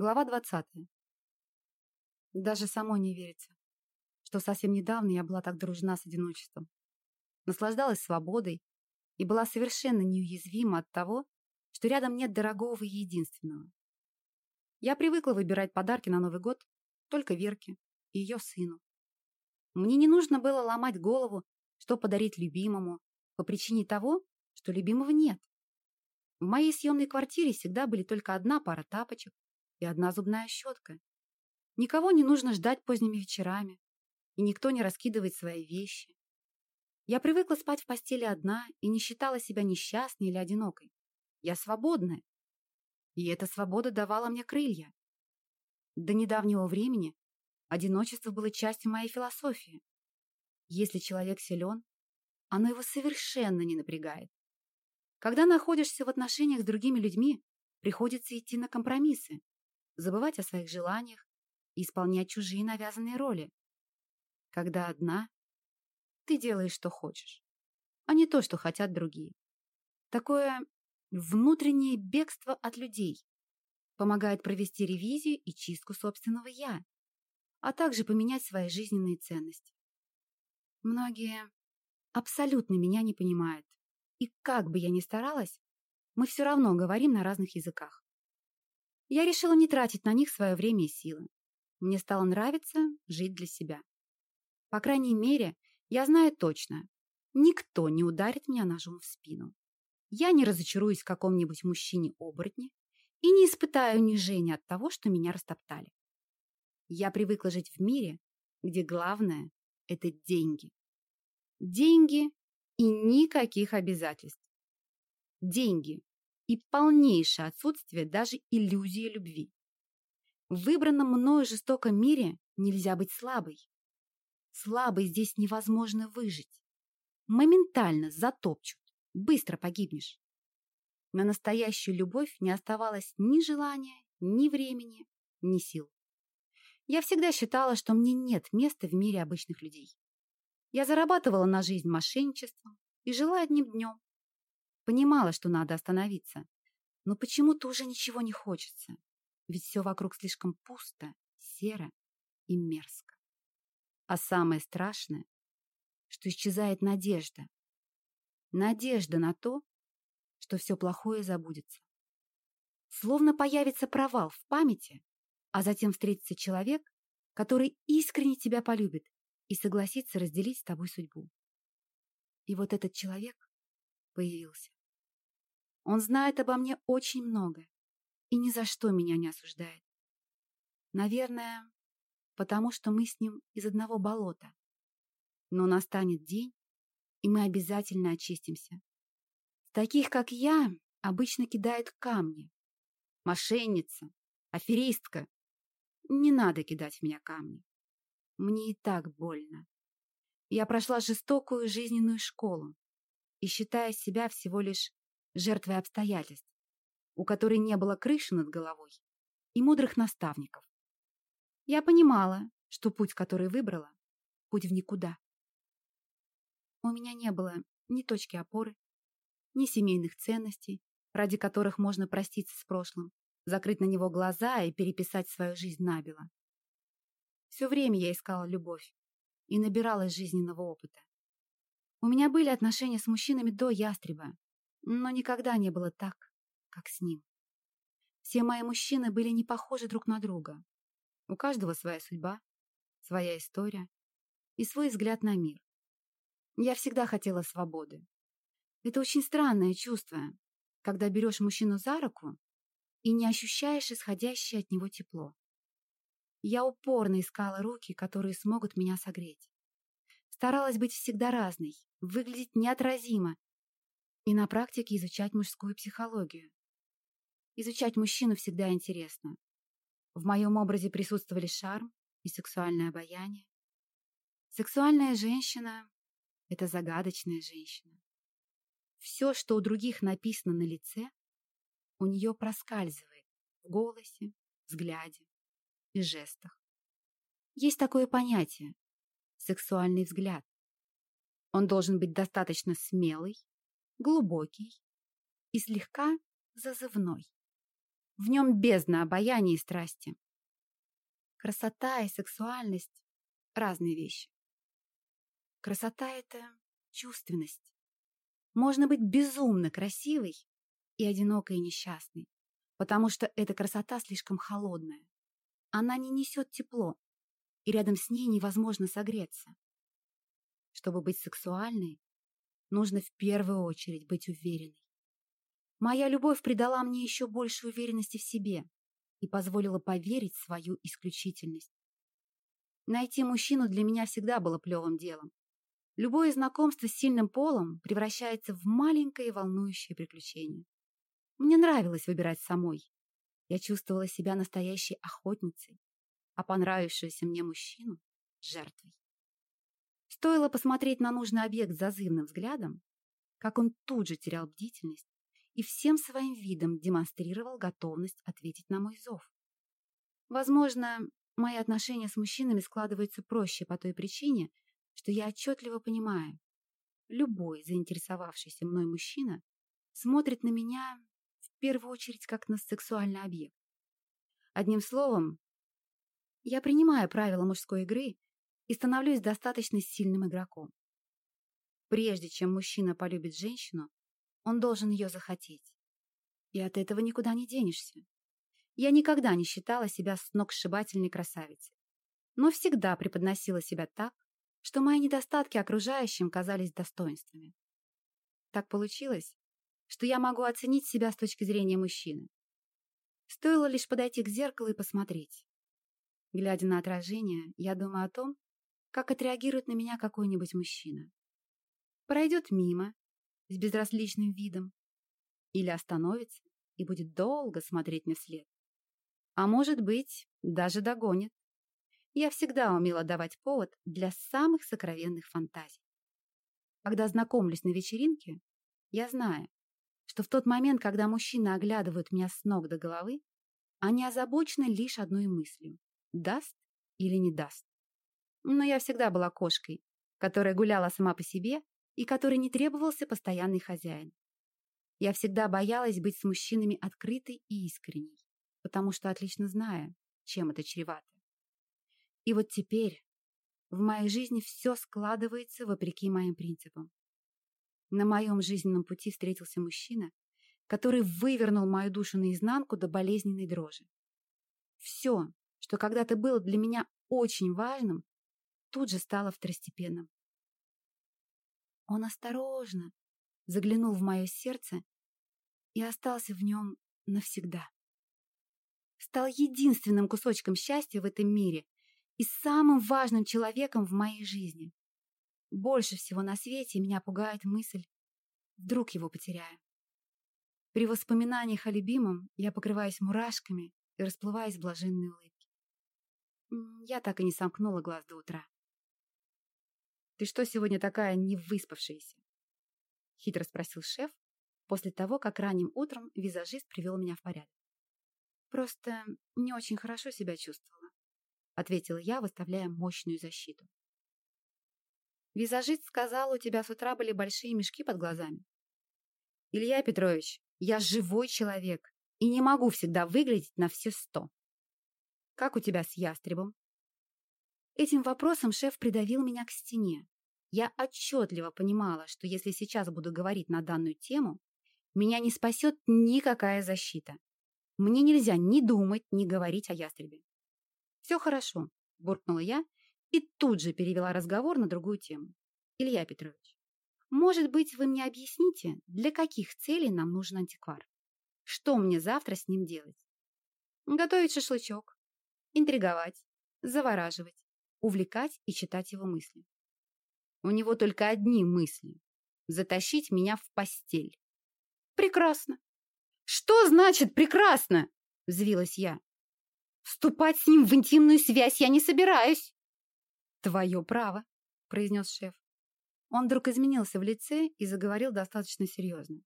Глава 20. Даже самой не верится, что совсем недавно я была так дружна с одиночеством. Наслаждалась свободой и была совершенно неуязвима от того, что рядом нет дорогого и единственного. Я привыкла выбирать подарки на Новый год только Верке и ее сыну. Мне не нужно было ломать голову, что подарить любимому, по причине того, что любимого нет. В моей съемной квартире всегда были только одна пара тапочек и одна зубная щетка. Никого не нужно ждать поздними вечерами, и никто не раскидывает свои вещи. Я привыкла спать в постели одна и не считала себя несчастной или одинокой. Я свободная. И эта свобода давала мне крылья. До недавнего времени одиночество было частью моей философии. Если человек силен, оно его совершенно не напрягает. Когда находишься в отношениях с другими людьми, приходится идти на компромиссы забывать о своих желаниях и исполнять чужие навязанные роли. Когда одна, ты делаешь, что хочешь, а не то, что хотят другие. Такое внутреннее бегство от людей помогает провести ревизию и чистку собственного «я», а также поменять свои жизненные ценности. Многие абсолютно меня не понимают, и как бы я ни старалась, мы все равно говорим на разных языках. Я решила не тратить на них свое время и силы. Мне стало нравиться жить для себя. По крайней мере, я знаю точно, никто не ударит меня ножом в спину. Я не разочаруюсь в каком-нибудь мужчине-оборотне и не испытаю унижения от того, что меня растоптали. Я привыкла жить в мире, где главное – это деньги. Деньги и никаких обязательств. Деньги и полнейшее отсутствие даже иллюзии любви. В выбранном мною жестоком мире нельзя быть слабой. Слабой здесь невозможно выжить. Моментально затопчут, быстро погибнешь. На настоящую любовь не оставалось ни желания, ни времени, ни сил. Я всегда считала, что мне нет места в мире обычных людей. Я зарабатывала на жизнь мошенничеством и жила одним днем, Понимала, что надо остановиться. Но почему-то уже ничего не хочется. Ведь все вокруг слишком пусто, серо и мерзко. А самое страшное, что исчезает надежда. Надежда на то, что все плохое забудется. Словно появится провал в памяти, а затем встретится человек, который искренне тебя полюбит и согласится разделить с тобой судьбу. И вот этот человек появился. Он знает обо мне очень много и ни за что меня не осуждает. Наверное, потому что мы с ним из одного болота. Но настанет день, и мы обязательно очистимся. Таких, как я, обычно кидают камни. Мошенница, аферистка. Не надо кидать в меня камни. Мне и так больно. Я прошла жестокую жизненную школу и, считая себя всего лишь жертвой обстоятельств, у которой не было крыши над головой и мудрых наставников. Я понимала, что путь, который выбрала, путь в никуда. У меня не было ни точки опоры, ни семейных ценностей, ради которых можно проститься с прошлым, закрыть на него глаза и переписать свою жизнь набело. Все время я искала любовь и набиралась жизненного опыта. У меня были отношения с мужчинами до ястреба, но никогда не было так, как с ним. Все мои мужчины были не похожи друг на друга. У каждого своя судьба, своя история и свой взгляд на мир. Я всегда хотела свободы. Это очень странное чувство, когда берешь мужчину за руку и не ощущаешь исходящее от него тепло. Я упорно искала руки, которые смогут меня согреть. Старалась быть всегда разной, выглядеть неотразимо и на практике изучать мужскую психологию. Изучать мужчину всегда интересно. В моем образе присутствовали шарм и сексуальное обаяние. Сексуальная женщина — это загадочная женщина. Все, что у других написано на лице, у нее проскальзывает в голосе, взгляде и жестах. Есть такое понятие — сексуальный взгляд. Он должен быть достаточно смелый, глубокий и слегка зазывной. В нем бездна обаяния и страсти. Красота и сексуальность – разные вещи. Красота – это чувственность. Можно быть безумно красивой и одинокой и несчастной, потому что эта красота слишком холодная. Она не несет тепло, и рядом с ней невозможно согреться. Чтобы быть сексуальной, нужно в первую очередь быть уверенной. Моя любовь придала мне еще больше уверенности в себе и позволила поверить в свою исключительность. Найти мужчину для меня всегда было плевым делом. Любое знакомство с сильным полом превращается в маленькое волнующее приключение. Мне нравилось выбирать самой. Я чувствовала себя настоящей охотницей, а понравившуюся мне мужчину — жертвой. Стоило посмотреть на нужный объект зазывным взглядом, как он тут же терял бдительность и всем своим видом демонстрировал готовность ответить на мой зов. Возможно, мои отношения с мужчинами складываются проще по той причине, что я отчетливо понимаю, любой заинтересовавшийся мной мужчина смотрит на меня в первую очередь как на сексуальный объект. Одним словом, я принимаю правила мужской игры и становлюсь достаточно сильным игроком. Прежде чем мужчина полюбит женщину, он должен ее захотеть. И от этого никуда не денешься. Я никогда не считала себя сногсшибательной красавицей, но всегда преподносила себя так, что мои недостатки окружающим казались достоинствами. Так получилось, что я могу оценить себя с точки зрения мужчины. Стоило лишь подойти к зеркалу и посмотреть. Глядя на отражение, я думаю о том, как отреагирует на меня какой-нибудь мужчина. Пройдет мимо, с безразличным видом, или остановится и будет долго смотреть мне вслед. А может быть, даже догонит я всегда умела давать повод для самых сокровенных фантазий. Когда знакомлюсь на вечеринке, я знаю, что в тот момент, когда мужчины оглядывают меня с ног до головы, они озабочены лишь одной мыслью – даст или не даст. Но я всегда была кошкой, которая гуляла сама по себе и которой не требовался постоянный хозяин. Я всегда боялась быть с мужчинами открытой и искренней, потому что отлично знаю, чем это чревато. И вот теперь в моей жизни все складывается вопреки моим принципам. На моем жизненном пути встретился мужчина, который вывернул мою душу наизнанку до болезненной дрожи. Все, что когда-то было для меня очень важным, тут же стало второстепенным. Он осторожно заглянул в мое сердце и остался в нем навсегда. Стал единственным кусочком счастья в этом мире и самым важным человеком в моей жизни. Больше всего на свете меня пугает мысль, вдруг его потеряю. При воспоминаниях о любимом я покрываюсь мурашками и расплываюсь в блаженной улыбке. Я так и не сомкнула глаз до утра. «Ты что сегодня такая невыспавшаяся?» — хитро спросил шеф после того, как ранним утром визажист привел меня в порядок. «Просто не очень хорошо себя чувствовала ответила я, выставляя мощную защиту. Визажист сказал, у тебя с утра были большие мешки под глазами. Илья Петрович, я живой человек и не могу всегда выглядеть на все сто. Как у тебя с ястребом? Этим вопросом шеф придавил меня к стене. Я отчетливо понимала, что если сейчас буду говорить на данную тему, меня не спасет никакая защита. Мне нельзя ни думать, ни говорить о ястребе. «Все хорошо», – буркнула я и тут же перевела разговор на другую тему. «Илья Петрович, может быть, вы мне объясните, для каких целей нам нужен антиквар? Что мне завтра с ним делать? Готовить шашлычок, интриговать, завораживать, увлекать и читать его мысли. У него только одни мысли – затащить меня в постель. Прекрасно. Что значит прекрасно? Взвилась я. Вступать с ним в интимную связь я не собираюсь. Твое право, произнес шеф. Он вдруг изменился в лице и заговорил достаточно серьезно.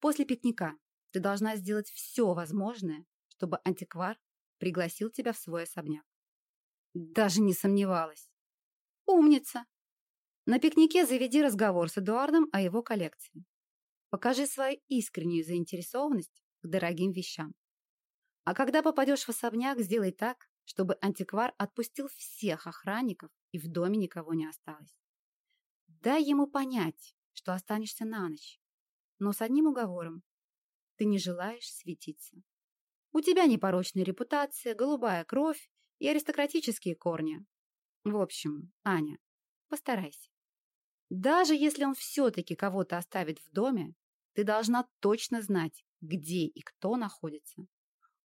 После пикника ты должна сделать все возможное, чтобы антиквар пригласил тебя в свой особняк. Даже не сомневалась. Умница. На пикнике заведи разговор с Эдуардом о его коллекции. Покажи свою искреннюю заинтересованность к дорогим вещам. А когда попадешь в особняк, сделай так, чтобы антиквар отпустил всех охранников и в доме никого не осталось. Дай ему понять, что останешься на ночь, но с одним уговором. Ты не желаешь светиться. У тебя непорочная репутация, голубая кровь и аристократические корни. В общем, Аня, постарайся. Даже если он все-таки кого-то оставит в доме, ты должна точно знать, где и кто находится.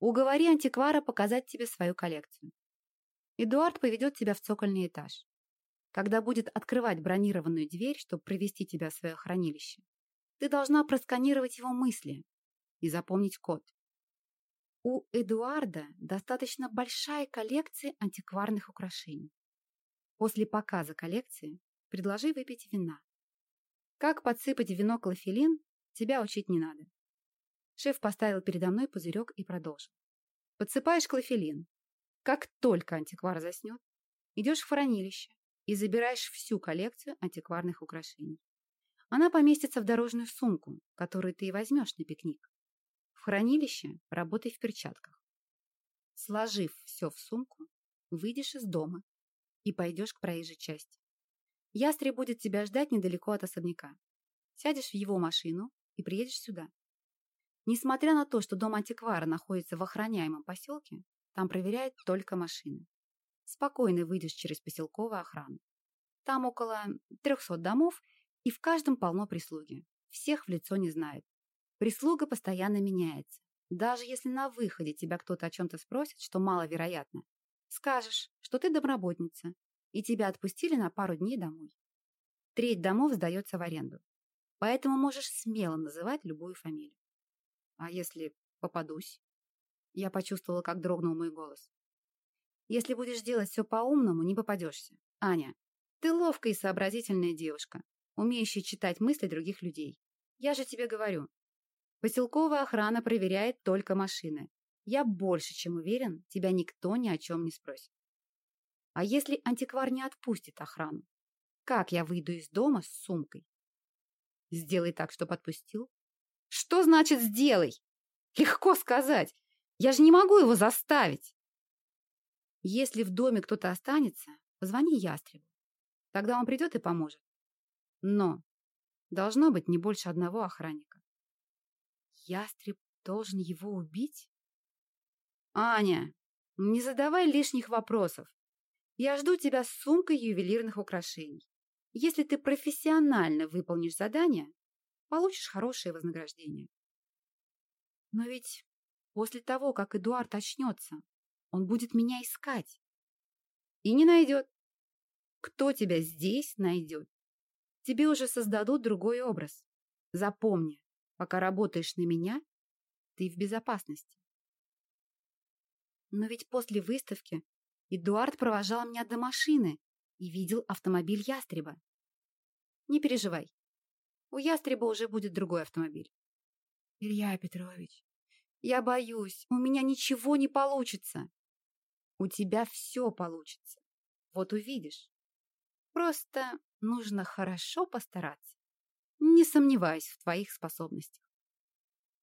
Уговори антиквара показать тебе свою коллекцию. Эдуард поведет тебя в цокольный этаж. Когда будет открывать бронированную дверь, чтобы провести тебя в свое хранилище, ты должна просканировать его мысли и запомнить код. У Эдуарда достаточно большая коллекция антикварных украшений. После показа коллекции предложи выпить вина. Как подсыпать вино клофелин, тебя учить не надо. Шеф поставил передо мной пузырек и продолжил. Подсыпаешь клофелин. Как только антиквар заснет, идешь в хранилище и забираешь всю коллекцию антикварных украшений. Она поместится в дорожную сумку, которую ты и возьмешь на пикник. Хранилище работай в перчатках. Сложив все в сумку, выйдешь из дома и пойдешь к проезжей части. Ястреб будет тебя ждать недалеко от особняка. Сядешь в его машину и приедешь сюда. Несмотря на то, что дом антиквара находится в охраняемом поселке, там проверяют только машины. Спокойно выйдешь через поселковую охрану. Там около 300 домов, и в каждом полно прислуги. Всех в лицо не знает. Прислуга постоянно меняется. Даже если на выходе тебя кто-то о чем-то спросит, что маловероятно, скажешь, что ты домработница, и тебя отпустили на пару дней домой. Треть домов сдается в аренду. Поэтому можешь смело называть любую фамилию. А если попадусь? Я почувствовала, как дрогнул мой голос. Если будешь делать все по-умному, не попадешься. Аня, ты ловкая и сообразительная девушка, умеющая читать мысли других людей. Я же тебе говорю. Поселковая охрана проверяет только машины. Я больше чем уверен, тебя никто ни о чем не спросит. А если антиквар не отпустит охрану? Как я выйду из дома с сумкой? Сделай так, чтобы отпустил, что значит «сделай»? Легко сказать. Я же не могу его заставить. Если в доме кто-то останется, позвони ястребу. Тогда он придет и поможет. Но должно быть не больше одного охранника. Ястреб должен его убить? Аня, не задавай лишних вопросов. Я жду тебя с сумкой ювелирных украшений. Если ты профессионально выполнишь задание, получишь хорошее вознаграждение. Но ведь после того, как Эдуард очнется, он будет меня искать. И не найдет. Кто тебя здесь найдет? Тебе уже создадут другой образ. Запомни, пока работаешь на меня, ты в безопасности. Но ведь после выставки Эдуард провожал меня до машины и видел автомобиль ястреба. Не переживай, у ястреба уже будет другой автомобиль. Илья Петрович, я боюсь, у меня ничего не получится. У тебя все получится. Вот увидишь. Просто нужно хорошо постараться. Не сомневаюсь в твоих способностях.